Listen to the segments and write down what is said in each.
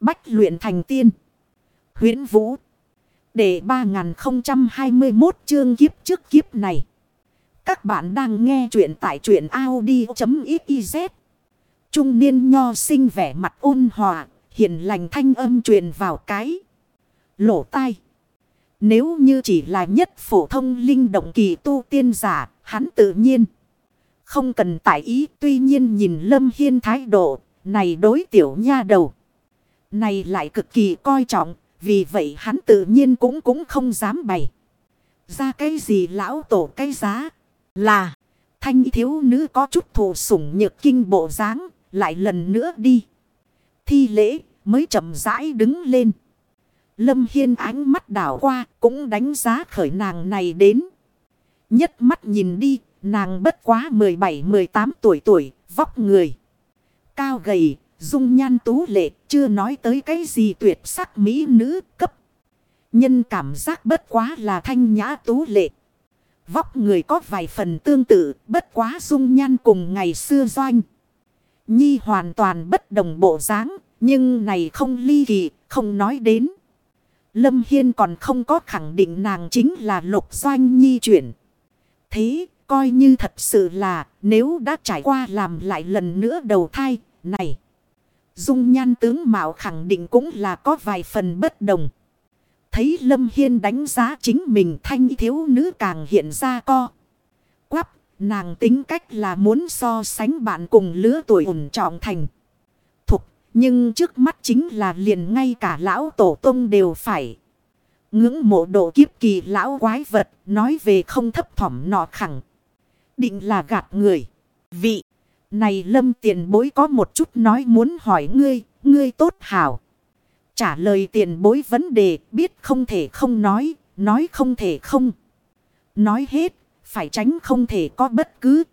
Bách luyện thành tiên. huyễn Vũ. Để 3021 chương kiếp trước kiếp này. Các bạn đang nghe truyện tại truyện Audi.xyz. Trung niên nho sinh vẻ mặt ôn hòa, hiền lành thanh âm truyền vào cái. Lỗ tai. Nếu như chỉ là nhất phổ thông linh động kỳ tu tiên giả, hắn tự nhiên. Không cần tại ý, tuy nhiên nhìn Lâm Hiên thái độ, này đối tiểu nha đầu. Này lại cực kỳ coi trọng, vì vậy hắn tự nhiên cũng cũng không dám bày. Ra cái gì lão tổ cái giá là thanh thiếu nữ có chút thù sủng nhược kinh bộ dáng lại lần nữa đi. Thi lễ mới chậm rãi đứng lên. Lâm Hiên ánh mắt đảo qua cũng đánh giá khởi nàng này đến. Nhất mắt nhìn đi, nàng bất quá 17-18 tuổi tuổi, vóc người. Cao gầy, dung nhan tú lệ, chưa nói tới cái gì tuyệt sắc mỹ nữ cấp. Nhân cảm giác bất quá là thanh nhã tú lệ. Vóc người có vài phần tương tự, bất quá dung nhan cùng ngày xưa doanh. Nhi hoàn toàn bất đồng bộ dáng, nhưng này không ly kỳ, không nói đến. Lâm Hiên còn không có khẳng định nàng chính là lục doanh nhi chuyển. Thế, coi như thật sự là, nếu đã trải qua làm lại lần nữa đầu thai, này. Dung nhan tướng mạo khẳng định cũng là có vài phần bất đồng. Thấy Lâm Hiên đánh giá chính mình thanh thiếu nữ càng hiện ra co. Quắp, nàng tính cách là muốn so sánh bạn cùng lứa tuổi ổn trọng thành. Thục, nhưng trước mắt chính là liền ngay cả lão tổ tông đều phải. Ngưỡng mộ độ kiếp kỳ lão quái vật, nói về không thấp thỏm nọ khẳng. Định là gạt người. Vị, này lâm tiền bối có một chút nói muốn hỏi ngươi, ngươi tốt hảo. Trả lời tiền bối vấn đề biết không thể không nói, nói không thể không. Nói hết, phải tránh không thể có bất cứ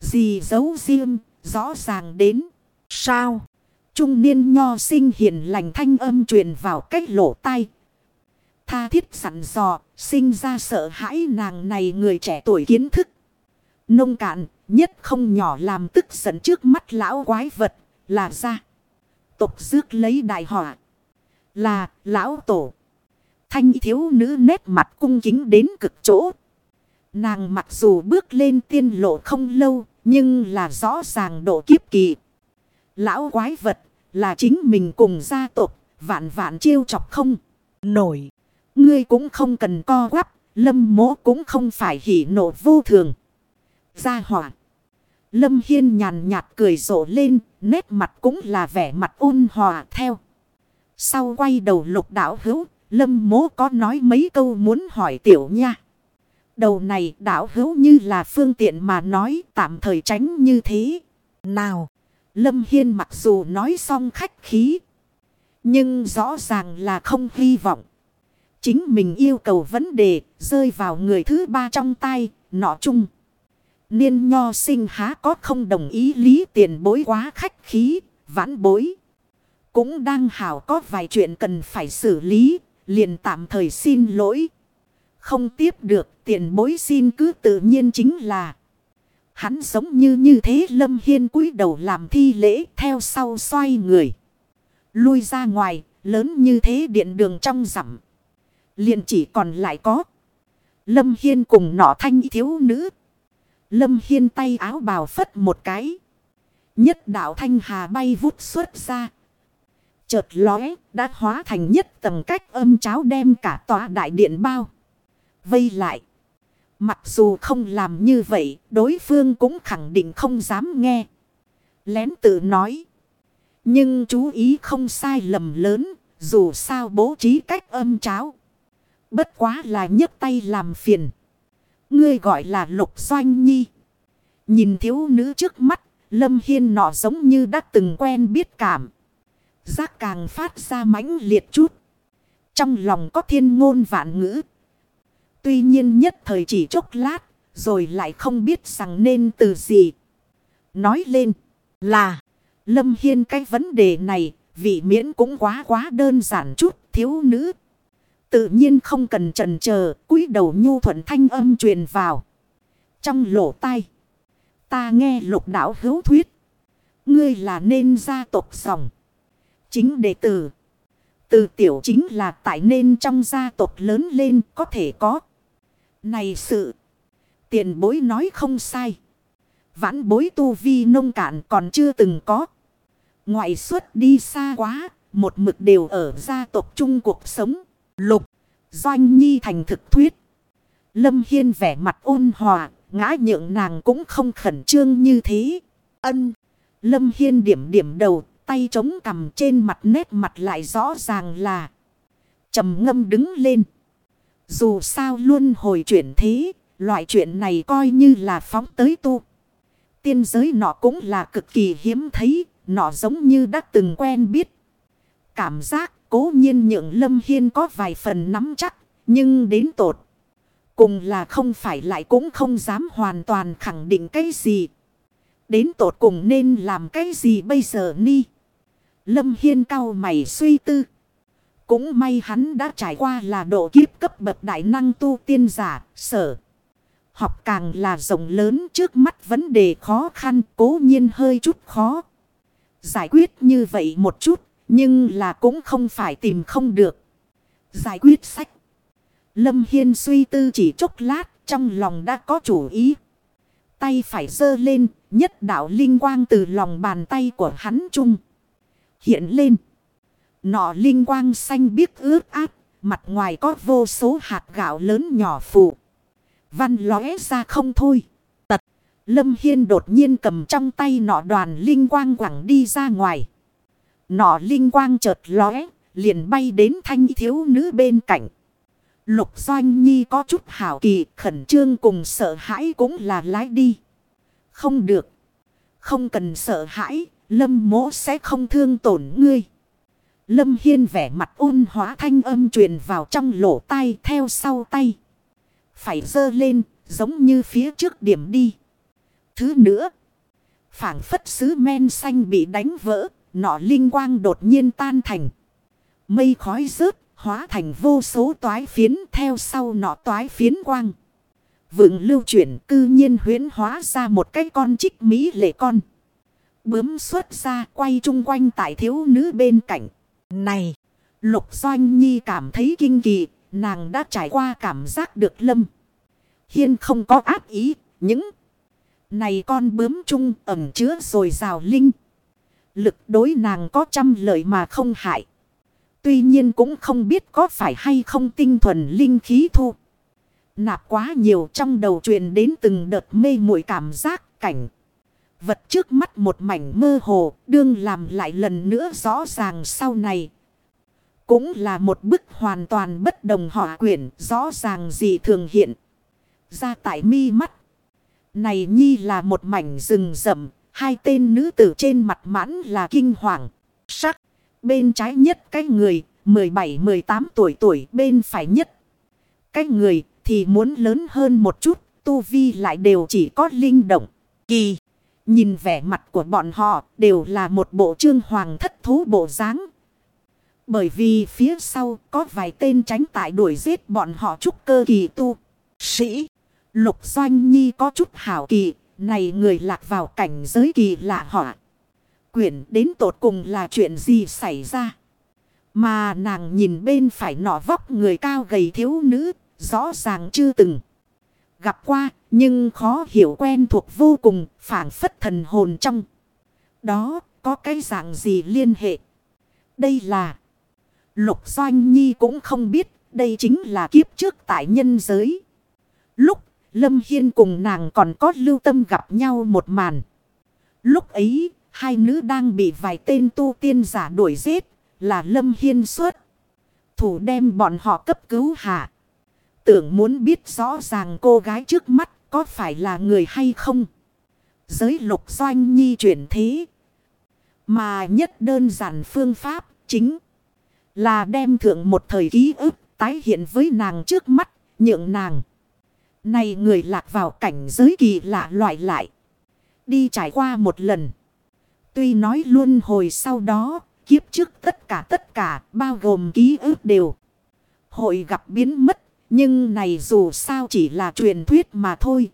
gì giấu riêng, rõ ràng đến. Sao? Trung niên nho sinh hiền lành thanh âm truyền vào cách lỗ tai. Tha thiết sẵn dò, sinh ra sợ hãi nàng này người trẻ tuổi kiến thức. Nông cạn, nhất không nhỏ làm tức giận trước mắt lão quái vật, là ra. Tục rước lấy đại họa. Là, lão tổ. Thanh thiếu nữ nét mặt cung kính đến cực chỗ. Nàng mặc dù bước lên tiên lộ không lâu, nhưng là rõ ràng độ kiếp kỳ. Lão quái vật, là chính mình cùng gia tộc vạn vạn chiêu chọc không. Nổi, ngươi cũng không cần co quắp, lâm mố cũng không phải hỉ nộ vô thường. Gia hỏa. Lâm Hiên nhàn nhạt cười rộ lên, nét mặt cũng là vẻ mặt ôn hòa theo. Sau quay đầu lục đảo hữu, lâm mố có nói mấy câu muốn hỏi tiểu nha. Đầu này đảo hữu như là phương tiện mà nói tạm thời tránh như thế. Nào, lâm hiên mặc dù nói xong khách khí. Nhưng rõ ràng là không hy vọng. Chính mình yêu cầu vấn đề rơi vào người thứ ba trong tay, nọ chung. Niên nho sinh há có không đồng ý lý tiền bối quá khách khí, vãn bối. Cũng đang hảo có vài chuyện cần phải xử lý, liền tạm thời xin lỗi. Không tiếp được tiền bối xin cứ tự nhiên chính là. Hắn giống như như thế lâm hiên cúi đầu làm thi lễ theo sau xoay người. Lui ra ngoài, lớn như thế điện đường trong rằm. liền chỉ còn lại có. Lâm hiên cùng nọ thanh thiếu nữ. Lâm hiên tay áo bào phất một cái. Nhất đạo thanh hà bay vút xuất ra. Chợt lóe đã hóa thành nhất tầng cách âm cháo đem cả tòa đại điện bao. Vây lại. Mặc dù không làm như vậy, đối phương cũng khẳng định không dám nghe. Lén tự nói. Nhưng chú ý không sai lầm lớn, dù sao bố trí cách âm cháo. Bất quá là nhấc tay làm phiền. Ngươi gọi là lục doanh nhi. Nhìn thiếu nữ trước mắt, lâm hiên nọ giống như đã từng quen biết cảm. Giác càng phát ra mãnh liệt chút. Trong lòng có thiên ngôn vạn ngữ. Tuy nhiên nhất thời chỉ chốc lát, rồi lại không biết rằng nên từ gì. Nói lên là, Lâm Hiên cái vấn đề này, vị miễn cũng quá quá đơn giản chút, thiếu nữ. Tự nhiên không cần trần chờ cúi đầu nhu thuận thanh âm truyền vào. Trong lỗ tai, ta nghe lục đạo hữu thuyết. Ngươi là nên gia tộc dòng. Chính đệ tử. Từ tiểu chính là tại nên trong gia tộc lớn lên có thể có. Này sự. Tiền bối nói không sai. Vãn bối tu vi nông cạn còn chưa từng có. Ngoại xuất đi xa quá. Một mực đều ở gia tộc chung cuộc sống. Lục. Doanh nhi thành thực thuyết. Lâm Hiên vẻ mặt ôn hòa. Ngã nhượng nàng cũng không khẩn trương như thế. Ân. Lâm Hiên điểm điểm đầu. Tay chống cầm trên mặt nét mặt lại rõ ràng là. trầm ngâm đứng lên. Dù sao luôn hồi chuyển thế. Loại chuyện này coi như là phóng tới tu. Tiên giới nọ cũng là cực kỳ hiếm thấy. Nọ giống như đã từng quen biết. Cảm giác cố nhiên nhượng Lâm Hiên có vài phần nắm chắc. Nhưng đến tột. Cùng là không phải lại cũng không dám hoàn toàn khẳng định cái gì. Đến tột cùng nên làm cái gì bây giờ ni. Lâm Hiên cao mày suy tư. Cũng may hắn đã trải qua là độ kiếp cấp bậc đại năng tu tiên giả, sở. Học càng là rộng lớn trước mắt vấn đề khó khăn cố nhiên hơi chút khó. Giải quyết như vậy một chút, nhưng là cũng không phải tìm không được. Giải quyết sách. Lâm Hiên suy tư chỉ chốc lát, trong lòng đã có chủ ý. Tay phải dơ lên, nhất đạo linh quang từ lòng bàn tay của hắn chung. Hiện lên. Nọ linh quang xanh biếc ướt át, mặt ngoài có vô số hạt gạo lớn nhỏ phụ. Văn lóe ra không thôi. Tật. Lâm Hiên đột nhiên cầm trong tay nọ đoàn linh quang quẳng đi ra ngoài. Nọ linh quang chợt lóe, liền bay đến thanh thiếu nữ bên cạnh. Lục Doanh Nhi có chút hảo kỳ, khẩn trương cùng sợ hãi cũng là lái đi. Không được. Không cần sợ hãi, lâm mỗ sẽ không thương tổn ngươi. Lâm Hiên vẻ mặt ôn hóa thanh âm truyền vào trong lỗ tai theo sau tay. Phải dơ lên, giống như phía trước điểm đi. Thứ nữa, phảng phất sứ men xanh bị đánh vỡ, nọ linh quang đột nhiên tan thành. Mây khói rớt, hóa thành vô số toái phiến theo sau nọ toái phiến quang. Vượng lưu chuyển cư nhiên huyến hóa ra một cái con trích mỹ lệ con. Bướm xuất ra quay chung quanh tại thiếu nữ bên cạnh. Này, Lục Doanh Nhi cảm thấy kinh kỳ, nàng đã trải qua cảm giác được lâm. Hiên không có ác ý, những này con bướm chung ẩm chứa rồi rào linh. Lực đối nàng có trăm lợi mà không hại. Tuy nhiên cũng không biết có phải hay không tinh thuần linh khí thu. Nạp quá nhiều trong đầu truyền đến từng đợt mê muội cảm giác cảnh. Vật trước mắt một mảnh mơ hồ, đương làm lại lần nữa rõ ràng sau này. Cũng là một bức hoàn toàn bất đồng họa quyển, rõ ràng gì thường hiện. Ra tại mi mắt. Này nhi là một mảnh rừng rậm, hai tên nữ tử trên mặt mãn là kinh hoàng. Sắc, bên trái nhất cái người, 17-18 tuổi tuổi, bên phải nhất. Cái người thì muốn lớn hơn một chút, tu vi lại đều chỉ có linh động. Kỳ! Nhìn vẻ mặt của bọn họ đều là một bộ trương hoàng thất thú bộ dáng. Bởi vì phía sau có vài tên tránh tại đuổi giết bọn họ trúc cơ kỳ tu. Sĩ! Lục Doanh Nhi có chút hảo kỳ. Này người lạc vào cảnh giới kỳ lạ họ. Quyển đến tột cùng là chuyện gì xảy ra? Mà nàng nhìn bên phải nọ vóc người cao gầy thiếu nữ. Rõ ràng chưa từng gặp qua, nhưng khó hiểu quen thuộc vô cùng, phản phất thần hồn trong. Đó, có cái dạng gì liên hệ? Đây là... Lục Doanh Nhi cũng không biết, đây chính là kiếp trước tại nhân giới. Lúc Lâm Hiên cùng nàng còn có lưu tâm gặp nhau một màn. Lúc ấy, hai nữ đang bị vài tên tu tiên giả đuổi giết, là Lâm Hiên suốt. Thủ đem bọn họ cấp cứu hạ. Tưởng muốn biết rõ ràng cô gái trước mắt có phải là người hay không. Giới lục doanh nhi chuyển thế. Mà nhất đơn giản phương pháp chính là đem thượng một thời ký ức tái hiện với nàng trước mắt, nhượng nàng. Này người lạc vào cảnh giới kỳ lạ loại lại. Đi trải qua một lần. Tuy nói luôn hồi sau đó, kiếp trước tất cả tất cả, bao gồm ký ức đều. Hội gặp biến mất nhưng này dù sao chỉ là truyền thuyết mà thôi.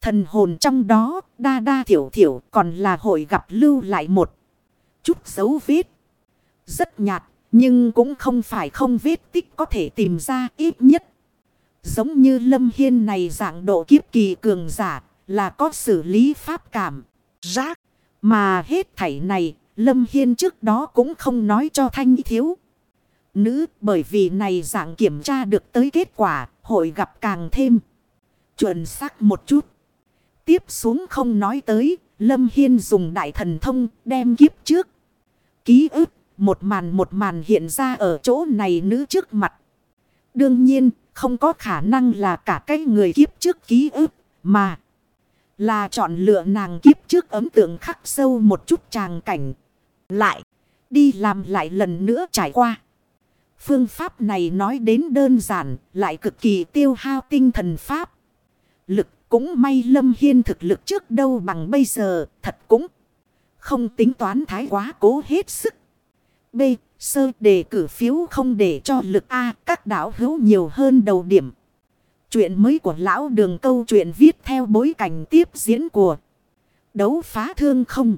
Thần hồn trong đó đa đa thiểu thiểu còn là hội gặp lưu lại một chút dấu vết. Rất nhạt, nhưng cũng không phải không vết tích có thể tìm ra ít nhất. Giống như Lâm Hiên này dạng độ kiếp kỳ cường giả là có xử lý pháp cảm, rác. Mà hết thảy này, Lâm Hiên trước đó cũng không nói cho Thanh Thiếu. Nữ bởi vì này dạng kiểm tra được tới kết quả, hội gặp càng thêm. Chuẩn xác một chút. Tiếp xuống không nói tới, Lâm Hiên dùng đại thần thông đem kiếp trước. Ký ức, một màn một màn hiện ra ở chỗ này nữ trước mặt. Đương nhiên, không có khả năng là cả cái người kiếp trước ký ức, mà là chọn lựa nàng kiếp trước ấm tượng khắc sâu một chút tràng cảnh. Lại, đi làm lại lần nữa trải qua. Phương pháp này nói đến đơn giản, lại cực kỳ tiêu hao tinh thần pháp. Lực cũng may Lâm Hiên thực lực trước đâu bằng bây giờ, thật cũng không tính toán thái quá cố hết sức. B. Sơ đề cử phiếu không để cho lực A, các đảo hữu nhiều hơn đầu điểm. Chuyện mới của lão đường câu chuyện viết theo bối cảnh tiếp diễn của đấu phá thương không.